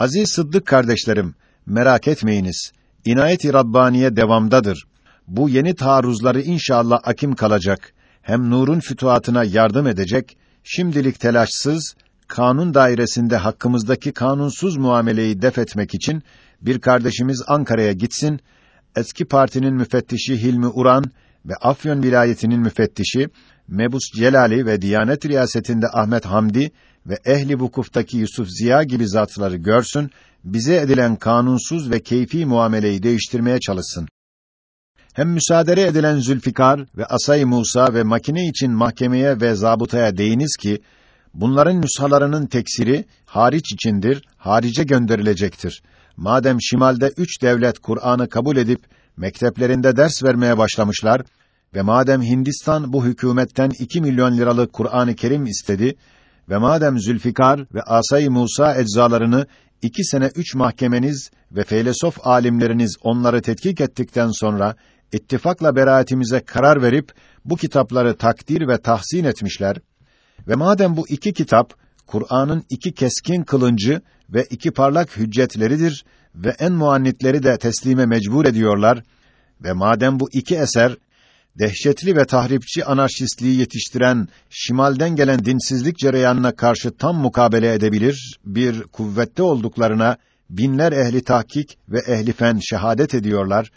Aziz Sıddık kardeşlerim, merak etmeyiniz. İnayet-i Rabbaniye devamdadır. Bu yeni taarruzları inşallah akim kalacak. Hem nurun fütuhatına yardım edecek. Şimdilik telaşsız, kanun dairesinde hakkımızdaki kanunsuz muameleyi def etmek için bir kardeşimiz Ankara'ya gitsin. Eski partinin müfettişi Hilmi Uran ve Afyon vilayetinin müfettişi Mebus Celali ve Diyanet riyasetinde Ahmet Hamdi ve ehli vukuftaki Yusuf Ziya gibi zatları görsün, bize edilen kanunsuz ve keyfi muameleyi değiştirmeye çalışsın. Hem müsaade edilen Zülfikar ve Asay Musa ve makine için mahkemeye ve zabıtaya değiniz ki, bunların nüshalarının teksiri, hariç içindir, harice gönderilecektir. Madem şimalde üç devlet Kur'an'ı kabul edip, mekteplerinde ders vermeye başlamışlar ve madem Hindistan bu hükümetten iki milyon liralık Kur'an-ı Kerim istedi ve madem Zülfikar ve Asay Musa eczalarını iki sene üç mahkemeniz ve feylesof alimleriniz onları tetkik ettikten sonra ittifakla beraatimize karar verip bu kitapları takdir ve tahsin etmişler ve madem bu iki kitap Kur'an'ın iki keskin kılıncı ve iki parlak hüccetleridir ve en muannitleri de teslime mecbur ediyorlar ve madem bu iki eser dehşetli ve tahripçi anarşistliği yetiştiren şimalden gelen dinsizlik cereyanına karşı tam mukabele edebilir bir kuvvette olduklarına binler ehli tahkik ve ehli fen şehadet ediyorlar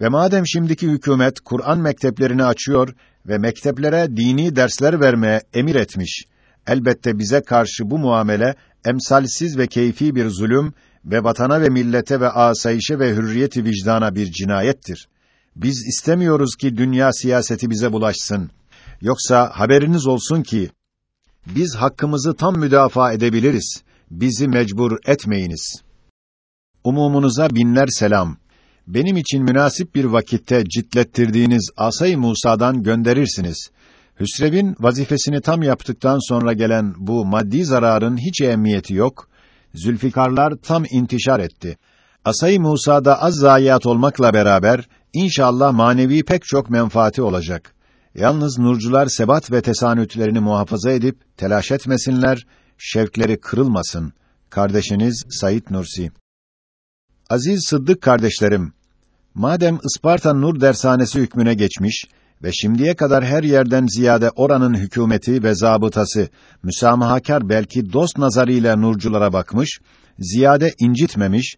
ve madem şimdiki hükümet Kur'an mekteplerini açıyor ve mekteplere dini dersler vermeye emir etmiş, elbette bize karşı bu muamele emsalsiz ve keyfi bir zulüm ve vatana ve millete ve asayişe ve hürriyeti vicdana bir cinayettir. Biz istemiyoruz ki dünya siyaseti bize bulaşsın. Yoksa haberiniz olsun ki biz hakkımızı tam müdafaa edebiliriz. Bizi mecbur etmeyiniz. Umumunuza binler selam. Benim için münasip bir vakitte citlettirdiğiniz Asay Musa'dan gönderirsiniz. Hüsrev'in vazifesini tam yaptıktan sonra gelen bu maddi zararın hiç ehemmiyeti yok. Zülfikarlar tam intişar etti. Asay Musa'da az zayiat olmakla beraber İnşallah manevi pek çok menfaati olacak. Yalnız nurcular sebat ve tesanütlerini muhafaza edip telaş etmesinler, şevkleri kırılmasın. Kardeşiniz Sayit Nursi. Aziz Sıddık kardeşlerim, madem Isparta Nur Dershanesi hükmüne geçmiş ve şimdiye kadar her yerden ziyade oranın hükümeti ve zabıtası müsamahakar belki dost nazarıyla nurculara bakmış, ziyade incitmemiş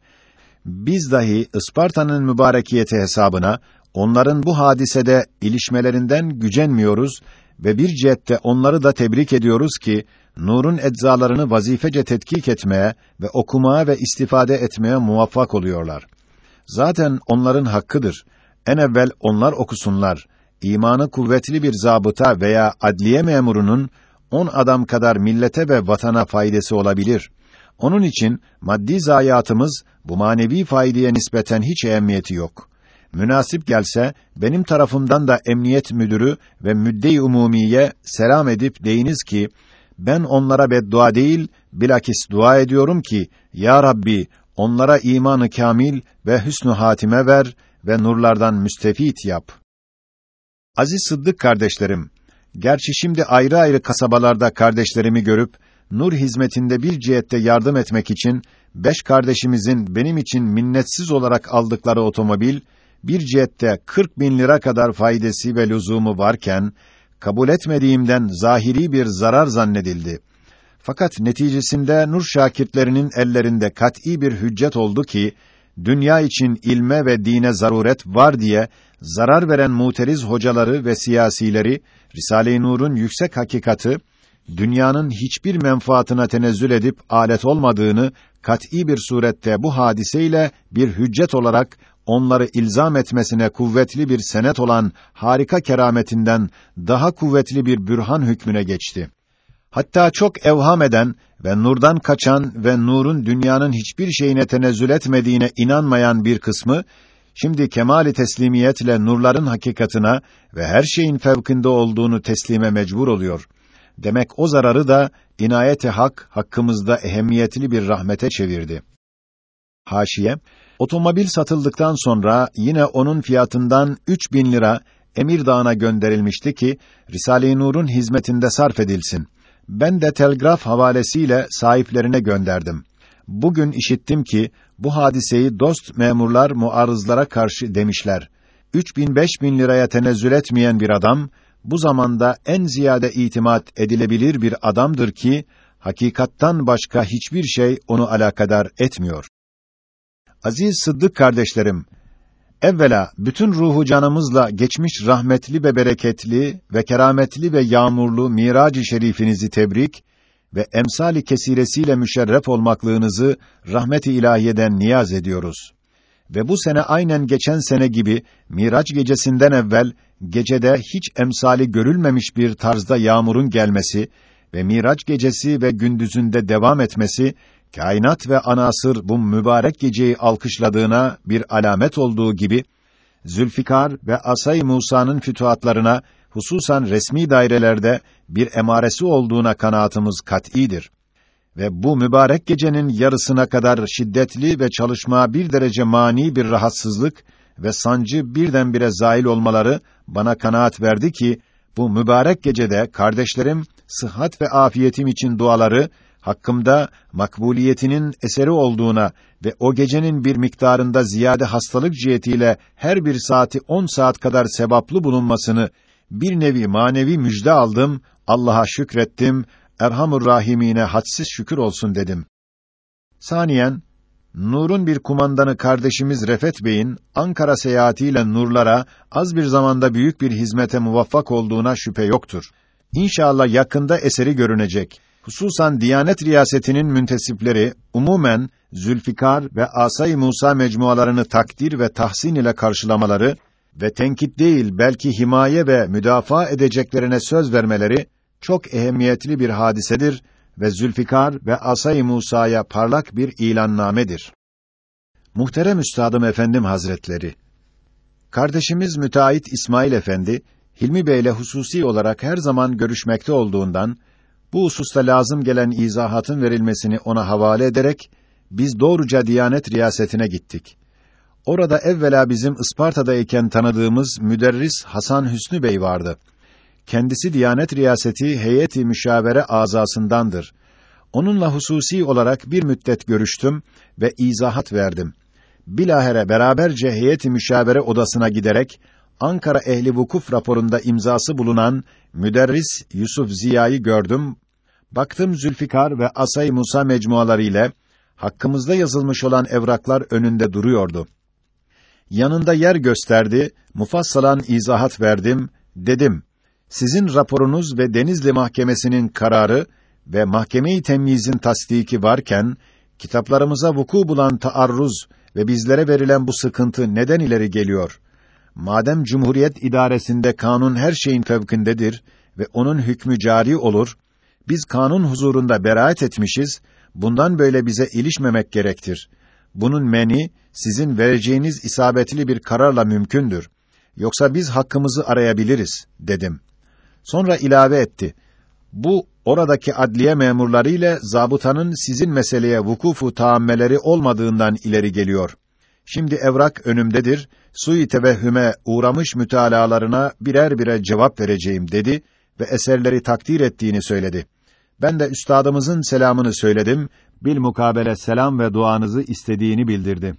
biz dahi Isparta'nın mübarekiyeti hesabına onların bu hadisede ilişmelerinden gücenmiyoruz ve bir cihette onları da tebrik ediyoruz ki nurun eczalarını vazifece tetkik etmeye ve okumaya ve istifade etmeye muvaffak oluyorlar. Zaten onların hakkıdır. En evvel onlar okusunlar. İmanı kuvvetli bir zabıta veya adliye memurunun on adam kadar millete ve vatana faydası olabilir. Onun için maddi zayiatımız bu manevi faydaya nispeten hiç ehemmiyeti yok. Münasip gelse benim tarafımdan da emniyet müdürü ve müdde-i umumiye selam edip deyiniz ki ben onlara beddua değil bilakis dua ediyorum ki ya Rabbi onlara imanı kamil ve hüsnü hatime ver ve nurlardan müstefit yap. Aziz Sıddık kardeşlerim, gerçi şimdi ayrı ayrı kasabalarda kardeşlerimi görüp nur hizmetinde bir cihette yardım etmek için beş kardeşimizin benim için minnetsiz olarak aldıkları otomobil bir cihette 40 bin lira kadar faydası ve lüzumu varken kabul etmediğimden zahiri bir zarar zannedildi. Fakat neticesinde nur şakirtlerinin ellerinde kat'î bir hüccet oldu ki dünya için ilme ve dine zaruret var diye zarar veren muteriz hocaları ve siyasileri Risale-i Nur'un yüksek hakikati dünyanın hiçbir menfaatına tenezzül edip alet olmadığını kat'î bir surette bu hadiseyle bir hüccet olarak onları ilzam etmesine kuvvetli bir senet olan harika kerametinden daha kuvvetli bir bürhan hükmüne geçti. Hatta çok evham eden ve nurdan kaçan ve nurun dünyanın hiçbir şeyine tenezzül etmediğine inanmayan bir kısmı şimdi kemali teslimiyetle nurların hakikatına ve her şeyin fevkinde olduğunu teslime mecbur oluyor. Demek o zararı da inayeti hak hakkımızda ehemmiyetli bir rahmete çevirdi. Haşiye Otomobil satıldıktan sonra yine onun fiyatından 3000 lira Emirdağ'a gönderilmişti ki Risale-i Nur'un hizmetinde sarf edilsin. Ben de telgraf havalesiyle sahiplerine gönderdim. Bugün işittim ki bu hadiseyi dost memurlar muarızlara karşı demişler. 3000 5000 liraya tenezzül etmeyen bir adam bu zamanda en ziyade itimat edilebilir bir adamdır ki hakikattan başka hiçbir şey onu alakadar etmiyor. Aziz Sıddık kardeşlerim, evvela bütün ruhu canımızla geçmiş rahmetli ve bereketli ve kerametli ve yağmurlu Mirac-ı Şerifinizi tebrik ve emsali kesiresiyle müşerref olmaklığınızı rahmet-i ilahiyeden niyaz ediyoruz. Ve bu sene aynen geçen sene gibi Miraç gecesinden evvel gecede hiç emsali görülmemiş bir tarzda yağmurun gelmesi ve Miraç gecesi ve gündüzünde devam etmesi kainat ve anasır bu mübarek geceyi alkışladığına bir alamet olduğu gibi Zülfikar ve Asay Musa'nın fütuhatlarına hususan resmi dairelerde bir emaresi olduğuna kanaatımız kat'idir. Ve bu mübarek gecenin yarısına kadar şiddetli ve çalışma bir derece mani bir rahatsızlık ve sancı birdenbire zail olmaları bana kanaat verdi ki bu mübarek gecede kardeşlerim sıhhat ve afiyetim için duaları hakkımda makbuliyetinin eseri olduğuna ve o gecenin bir miktarında ziyade hastalık cihetiyle her bir saati on saat kadar sevaplı bulunmasını bir nevi manevi müjde aldım, Allah'a şükrettim, Erhamur Rahimine hadsiz şükür olsun dedim. Saniyen, Nur'un bir kumandanı kardeşimiz Refet Bey'in Ankara seyahatiyle Nurlara az bir zamanda büyük bir hizmete muvaffak olduğuna şüphe yoktur. İnşallah yakında eseri görünecek. Hususan Diyanet Riyasetinin müntesipleri umumen Zülfikar ve Asay Musa mecmualarını takdir ve tahsin ile karşılamaları ve tenkit değil belki himaye ve müdafaa edeceklerine söz vermeleri çok ehemmiyetli bir hadisedir ve Zülfikar ve Asay Musa'ya parlak bir ilannamedir. Muhterem Üstadım Efendim Hazretleri, kardeşimiz müteahhit İsmail Efendi, Hilmi Bey ile hususi olarak her zaman görüşmekte olduğundan, bu hususta lazım gelen izahatın verilmesini ona havale ederek, biz doğruca Diyanet riyasetine gittik. Orada evvela bizim Isparta'dayken tanıdığımız müderris Hasan Hüsnü Bey vardı. Kendisi Diyanet Riyaseti heyeti müşavere azasındandır. Onunla hususi olarak bir müddet görüştüm ve izahat verdim. Bilahere beraberce heyeti müşavere odasına giderek Ankara Ehli Vukuf raporunda imzası bulunan müderris Yusuf Ziya'yı gördüm. Baktım Zülfikar ve Asay Musa mecmuaları ile hakkımızda yazılmış olan evraklar önünde duruyordu. Yanında yer gösterdi, mufassalan izahat verdim, dedim. Sizin raporunuz ve Denizli Mahkemesi'nin kararı ve mahkeme-i temyizin tasdiki varken, kitaplarımıza vuku bulan taarruz ve bizlere verilen bu sıkıntı neden ileri geliyor? Madem Cumhuriyet idaresinde kanun her şeyin fevkindedir ve onun hükmü cari olur, biz kanun huzurunda beraat etmişiz, bundan böyle bize ilişmemek gerektir. Bunun meni sizin vereceğiniz isabetli bir kararla mümkündür. Yoksa biz hakkımızı arayabiliriz dedim. Sonra ilave etti. Bu oradaki adliye memurları ile zabıtanın sizin meseleye vukufu taammeleri olmadığından ileri geliyor. Şimdi evrak önümdedir. Sui tevehhüme uğramış mütalalarına birer birer cevap vereceğim dedi ve eserleri takdir ettiğini söyledi. Ben de üstadımızın selamını söyledim. Bil mukabele selam ve duanızı istediğini bildirdi.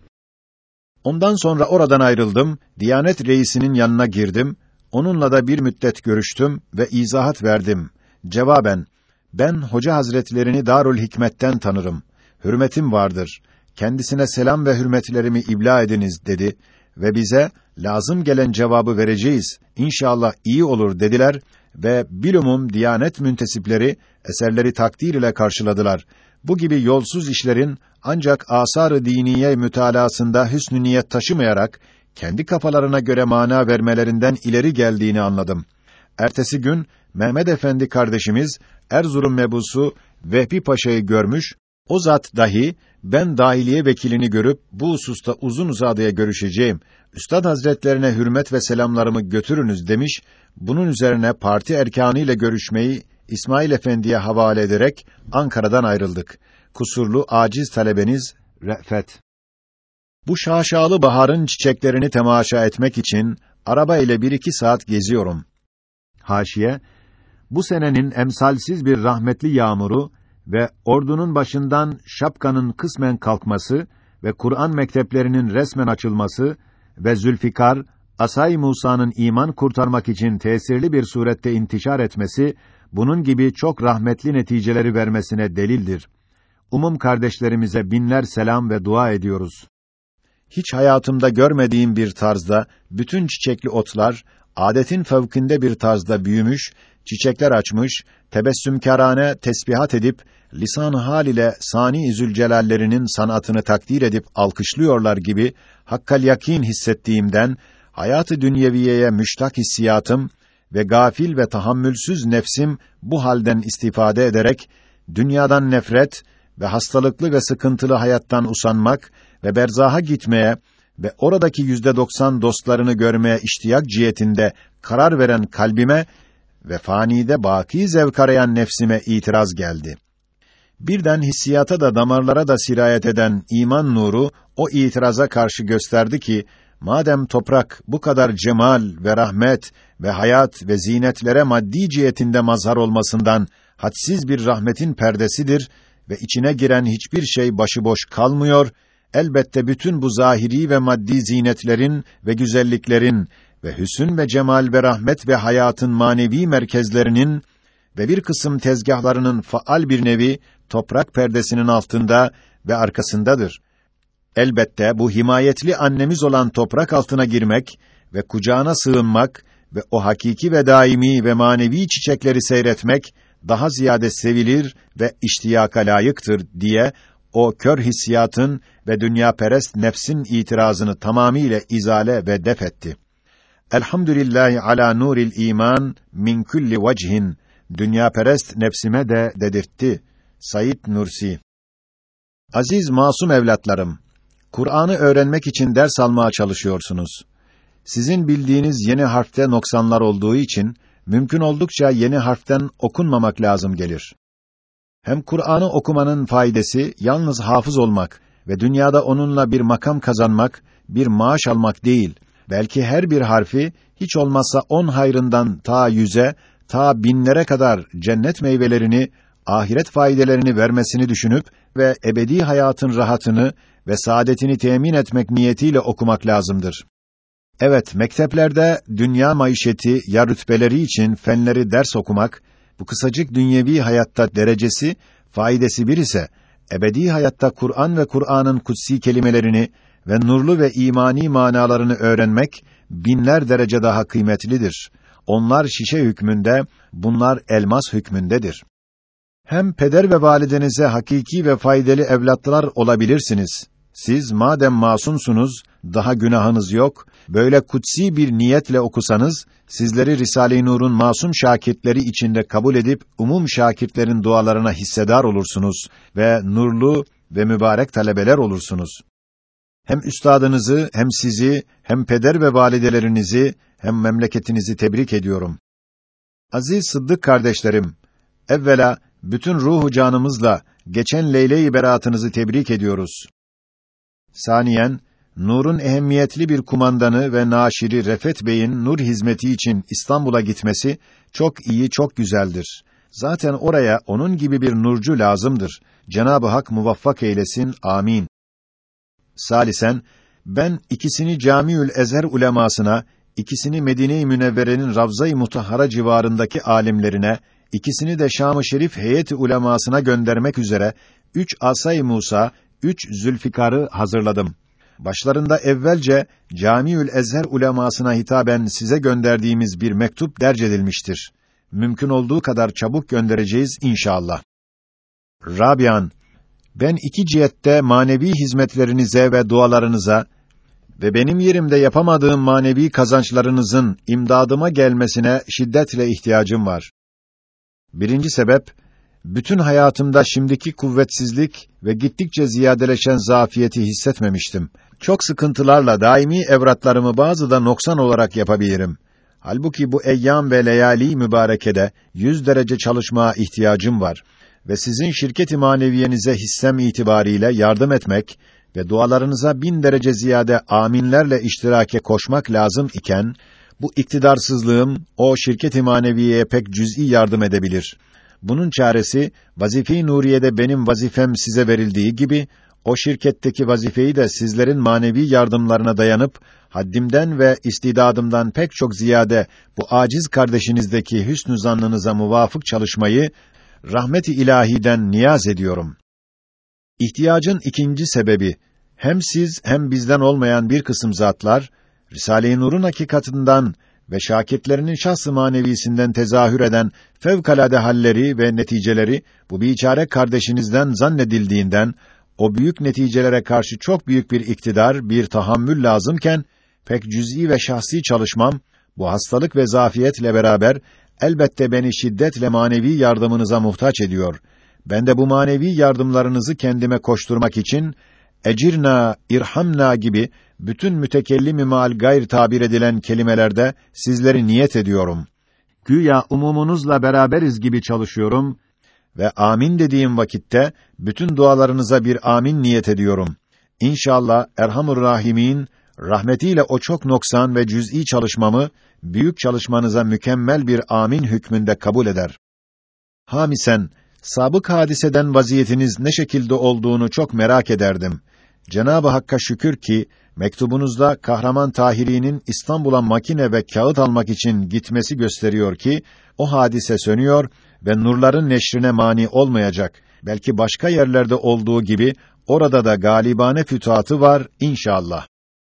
Ondan sonra oradan ayrıldım. Diyanet reisinin yanına girdim. Onunla da bir müddet görüştüm ve izahat verdim. Cevaben, ben Hoca Hazretlerini Darül Hikmet'ten tanırım. Hürmetim vardır. Kendisine selam ve hürmetlerimi ibla ediniz dedi ve bize lazım gelen cevabı vereceğiz. İnşallah iyi olur dediler ve bilumum Diyanet müntesipleri eserleri takdir ile karşıladılar. Bu gibi yolsuz işlerin ancak asar-ı diniye mütalasında hüsnü niyet taşımayarak kendi kafalarına göre mana vermelerinden ileri geldiğini anladım. Ertesi gün Mehmet Efendi kardeşimiz Erzurum mebusu Vehbi Paşa'yı görmüş, o zat dahi ben dahiliye vekilini görüp bu hususta uzun uzadıya görüşeceğim. Üstad Hazretlerine hürmet ve selamlarımı götürünüz demiş. Bunun üzerine parti erkanı ile görüşmeyi İsmail Efendi'ye havale ederek Ankara'dan ayrıldık. Kusurlu aciz talebeniz Re'fet. Bu şaşalı baharın çiçeklerini temaşa etmek için araba ile bir iki saat geziyorum. Haşiye, bu senenin emsalsiz bir rahmetli yağmuru ve ordunun başından şapkanın kısmen kalkması ve Kur'an mekteplerinin resmen açılması ve Zülfikar Asay Musa'nın iman kurtarmak için tesirli bir surette intişar etmesi bunun gibi çok rahmetli neticeleri vermesine delildir. Umum kardeşlerimize binler selam ve dua ediyoruz. Hiç hayatımda görmediğim bir tarzda bütün çiçekli otlar adetin fevkinde bir tarzda büyümüş, çiçekler açmış, tebessümkârane tesbihat edip lisan hal ile Sani Zülcelallerinin sanatını takdir edip alkışlıyorlar gibi hakkal yakin hissettiğimden hayatı dünyeviyeye müştak hissiyatım ve gafil ve tahammülsüz nefsim bu halden istifade ederek dünyadan nefret ve hastalıklı ve sıkıntılı hayattan usanmak ve berzaha gitmeye ve oradaki yüzde doksan dostlarını görmeye iştiyak cihetinde karar veren kalbime ve fanide baki zevk arayan nefsime itiraz geldi. Birden hissiyata da damarlara da sirayet eden iman nuru o itiraza karşı gösterdi ki madem toprak bu kadar cemal ve rahmet ve hayat ve zinetlere maddi cihetinde mazhar olmasından hadsiz bir rahmetin perdesidir ve içine giren hiçbir şey başıboş kalmıyor, elbette bütün bu zahiri ve maddi zinetlerin ve güzelliklerin ve hüsün ve cemal ve rahmet ve hayatın manevi merkezlerinin ve bir kısım tezgahlarının faal bir nevi toprak perdesinin altında ve arkasındadır. Elbette bu himayetli annemiz olan toprak altına girmek ve kucağına sığınmak ve o hakiki ve daimi ve manevi çiçekleri seyretmek daha ziyade sevilir ve iştiyaka layıktır diye o kör hissiyatın ve dünya perest nefsin itirazını tamamiyle izale ve def etti. Elhamdülillahi ala nuril iman min kulli vecihin dünya perest nefsime de dedirtti. Said Nursi Aziz masum evlatlarım, Kur'an'ı öğrenmek için ders almaya çalışıyorsunuz. Sizin bildiğiniz yeni harfte noksanlar olduğu için mümkün oldukça yeni harften okunmamak lazım gelir. Hem Kur'an'ı okumanın faydası yalnız hafız olmak ve dünyada onunla bir makam kazanmak, bir maaş almak değil, belki her bir harfi hiç olmazsa on hayrından ta yüze, ta binlere kadar cennet meyvelerini, ahiret faydelerini vermesini düşünüp ve ebedi hayatın rahatını ve saadetini temin etmek niyetiyle okumak lazımdır. Evet, mekteplerde dünya maişeti ya rütbeleri için fenleri ders okumak, bu kısacık dünyevi hayatta derecesi, faydası bir ise, ebedi hayatta Kur'an ve Kur'an'ın kutsi kelimelerini ve nurlu ve imani manalarını öğrenmek, binler derece daha kıymetlidir. Onlar şişe hükmünde, bunlar elmas hükmündedir. Hem peder ve validenize hakiki ve faydalı evlatlar olabilirsiniz. Siz madem masumsunuz, daha günahınız yok, böyle kutsi bir niyetle okusanız, sizleri Risale-i Nur'un masum şakirtleri içinde kabul edip, umum şakirtlerin dualarına hissedar olursunuz ve nurlu ve mübarek talebeler olursunuz. Hem üstadınızı, hem sizi, hem peder ve validelerinizi, hem memleketinizi tebrik ediyorum. Aziz Sıddık kardeşlerim, evvela bütün ruhu canımızla geçen leyle-i beratınızı tebrik ediyoruz. Saniyen, Nur'un ehemmiyetli bir kumandanı ve naşiri Refet Bey'in Nur hizmeti için İstanbul'a gitmesi çok iyi, çok güzeldir. Zaten oraya onun gibi bir nurcu lazımdır. Cenab-ı Hak muvaffak eylesin. Amin. Salisen, ben ikisini Camiül Ezher ulemasına, ikisini Medine-i Münevvere'nin Ravza-i Mutahhara civarındaki alimlerine, ikisini de Şam-ı Şerif heyeti ulemasına göndermek üzere üç Asay Musa, üç Zülfikar'ı hazırladım. Başlarında evvelce Camiül Ezher ulemasına hitaben size gönderdiğimiz bir mektup derc. Mümkün olduğu kadar çabuk göndereceğiz inşallah. Rabian, ben iki cihette manevi hizmetlerinize ve dualarınıza ve benim yerimde yapamadığım manevi kazançlarınızın imdadıma gelmesine şiddetle ihtiyacım var. Birinci sebep, bütün hayatımda şimdiki kuvvetsizlik ve gittikçe ziyadeleşen zafiyeti hissetmemiştim. Çok sıkıntılarla daimi evratlarımı bazı da noksan olarak yapabilirim. Halbuki bu eyyam ve leyali mübarekede yüz derece çalışmaya ihtiyacım var ve sizin şirket-i maneviyenize hissem itibariyle yardım etmek ve dualarınıza bin derece ziyade aminlerle iştirake koşmak lazım iken, bu iktidarsızlığım o şirket-i maneviyeye pek cüz'i yardım edebilir. Bunun çaresi vazife-i Nuriye'de benim vazifem size verildiği gibi o şirketteki vazifeyi de sizlerin manevi yardımlarına dayanıp haddimden ve istidadımdan pek çok ziyade bu aciz kardeşinizdeki hüsnü zannınıza muvafık çalışmayı rahmeti ilahiden niyaz ediyorum. İhtiyacın ikinci sebebi hem siz hem bizden olmayan bir kısım zatlar Risale-i Nur'un hakikatından ve şakirtlerinin şahs-ı manevisinden tezahür eden fevkalade halleri ve neticeleri bu biçare kardeşinizden zannedildiğinden o büyük neticelere karşı çok büyük bir iktidar, bir tahammül lazımken pek cüz'i ve şahsi çalışmam bu hastalık ve zafiyetle beraber elbette beni şiddetle manevi yardımınıza muhtaç ediyor. Ben de bu manevi yardımlarınızı kendime koşturmak için ecirna, irhamna gibi bütün mütekellim mal gayr tabir edilen kelimelerde sizleri niyet ediyorum. Güya umumunuzla beraberiz gibi çalışıyorum ve amin dediğim vakitte bütün dualarınıza bir amin niyet ediyorum. İnşallah Erhamur Rahimin rahmetiyle o çok noksan ve cüz'i çalışmamı büyük çalışmanıza mükemmel bir amin hükmünde kabul eder. Hamisen sabık hadiseden vaziyetiniz ne şekilde olduğunu çok merak ederdim. Cenab-ı Hakk'a şükür ki mektubunuzda Kahraman Tahiri'nin İstanbul'a makine ve kağıt almak için gitmesi gösteriyor ki o hadise sönüyor ve nurların neşrine mani olmayacak. Belki başka yerlerde olduğu gibi orada da galibane fütuhatı var inşallah.